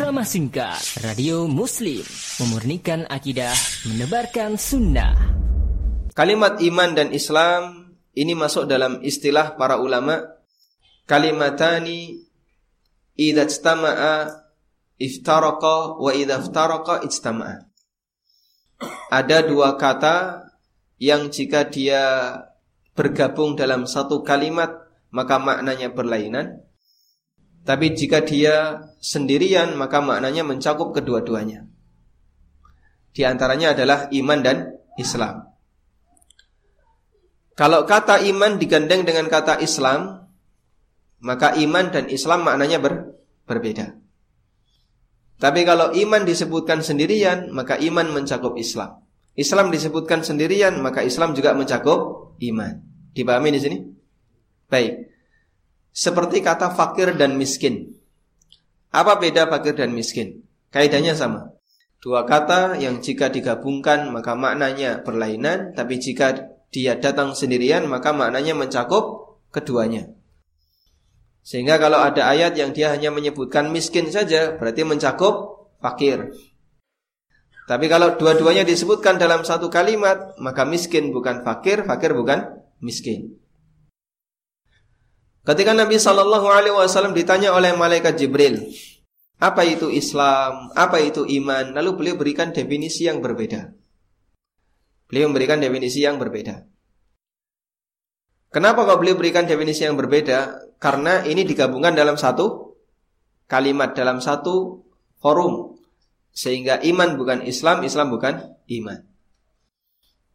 Ceramah singkat Radio Muslim. Memurnikan akidah Menebarkan sunnah. Kalimat iman dan Islam Ini masuk dalam istilah para ulama. Kalimatani Idha ijtama'a Iftaraqa Wa idha iftaraqa ijtama'a. Ada dua kata Yang jika dia Bergabung dalam satu kalimat Maka maknanya berlainan tapi jika dia sendirian maka maknanya mencakup kedua-duanya. Di antaranya adalah iman dan Islam. Kalau kata iman digandeng dengan kata Islam, maka iman dan Islam maknanya ber, berbeda. Tapi kalau iman disebutkan sendirian, maka iman mencakup Islam. Islam disebutkan sendirian, maka Islam juga mencakup iman. Dipahami di sini? Baik. Seperti kata fakir dan miskin. Apa beda fakir dan miskin? Kaidahnya sama. Dua kata yang jika digabungkan maka maknanya berlainan, tapi jika dia datang sendirian maka maknanya mencakup keduanya. Sehingga kalau ada ayat yang dia hanya menyebutkan miskin saja, berarti mencakup fakir. Tapi kalau dua-duanya disebutkan dalam satu kalimat, maka miskin bukan fakir, fakir bukan miskin. Ketika Nabi Shallallahu Alaihi Wasallam ditanya oleh malaikat Jibril, apa itu Islam, apa itu iman, lalu beliau berikan definisi yang berbeda. Beliau memberikan definisi yang berbeda. Kenapa kok beliau berikan definisi yang berbeda? Karena ini digabungkan dalam satu kalimat, dalam satu forum. Sehingga iman bukan Islam, Islam bukan iman.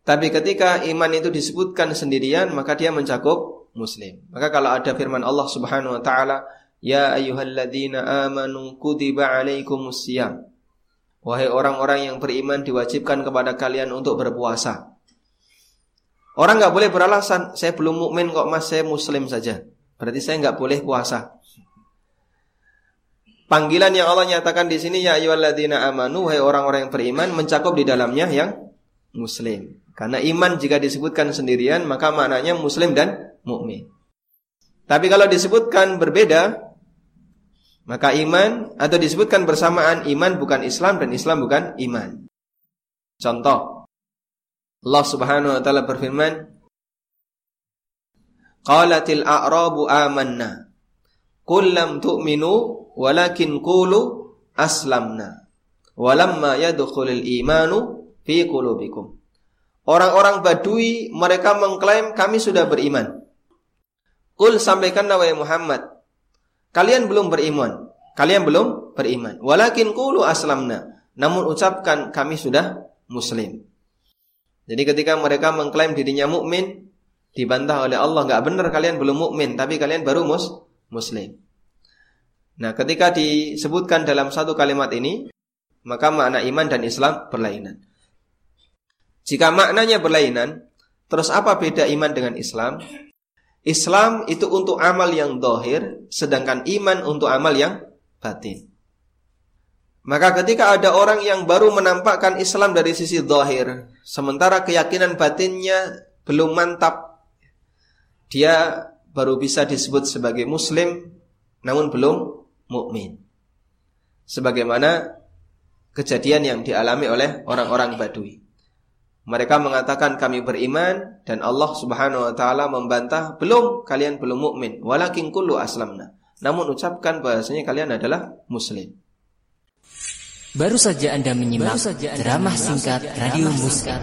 Tapi ketika iman itu disebutkan sendirian, maka dia mencakup muslim. Maka kalau ada firman Allah Subhanahu wa taala, "Ya ayyuhalladzina amanu kutiba alaikumusiyam." Wahai orang-orang yang beriman diwajibkan kepada kalian untuk berpuasa. Orang nggak boleh beralasan, saya belum mukmin kok mas, saya muslim saja. Berarti saya nggak boleh puasa. Panggilan yang Allah nyatakan di sini ya ayyuhalladzina amanu wahai orang-orang yang beriman mencakup di dalamnya yang muslim. Karena iman jika disebutkan sendirian maka maknanya muslim dan mukmin. Tapi kalau disebutkan berbeda maka iman atau disebutkan bersamaan iman bukan Islam dan Islam bukan iman. Contoh Allah Subhanahu wa taala berfirman Qalatil a'rabu amanna Qul lam tu'minu walakin qulu aslamna walamma yadkhulul imanu fi qulubikum Orang-orang Badui mereka mengklaim kami sudah beriman. Kul sampaikan wahai Muhammad, kalian belum beriman. Kalian belum beriman. Walakin kulu aslamna. Namun ucapkan kami sudah muslim. Jadi ketika mereka mengklaim dirinya mukmin, dibantah oleh Allah nggak benar kalian belum mukmin, tapi kalian baru mus muslim. Nah, ketika disebutkan dalam satu kalimat ini, maka makna iman dan Islam berlainan. Jika maknanya berlainan, terus apa beda iman dengan Islam? Islam itu untuk amal yang dohir, sedangkan iman untuk amal yang batin. Maka ketika ada orang yang baru menampakkan Islam dari sisi dohir, sementara keyakinan batinnya belum mantap, dia baru bisa disebut sebagai Muslim, namun belum mukmin. Sebagaimana kejadian yang dialami oleh orang-orang Badui. Mereka mengatakan kami beriman dan Allah Subhanahu wa taala membantah, belum kalian belum mukmin, walakin kullu aslamna. Namun ucapkan bahasanya kalian adalah muslim. Baru saja Anda menyimak drama singkat Radio Muskat.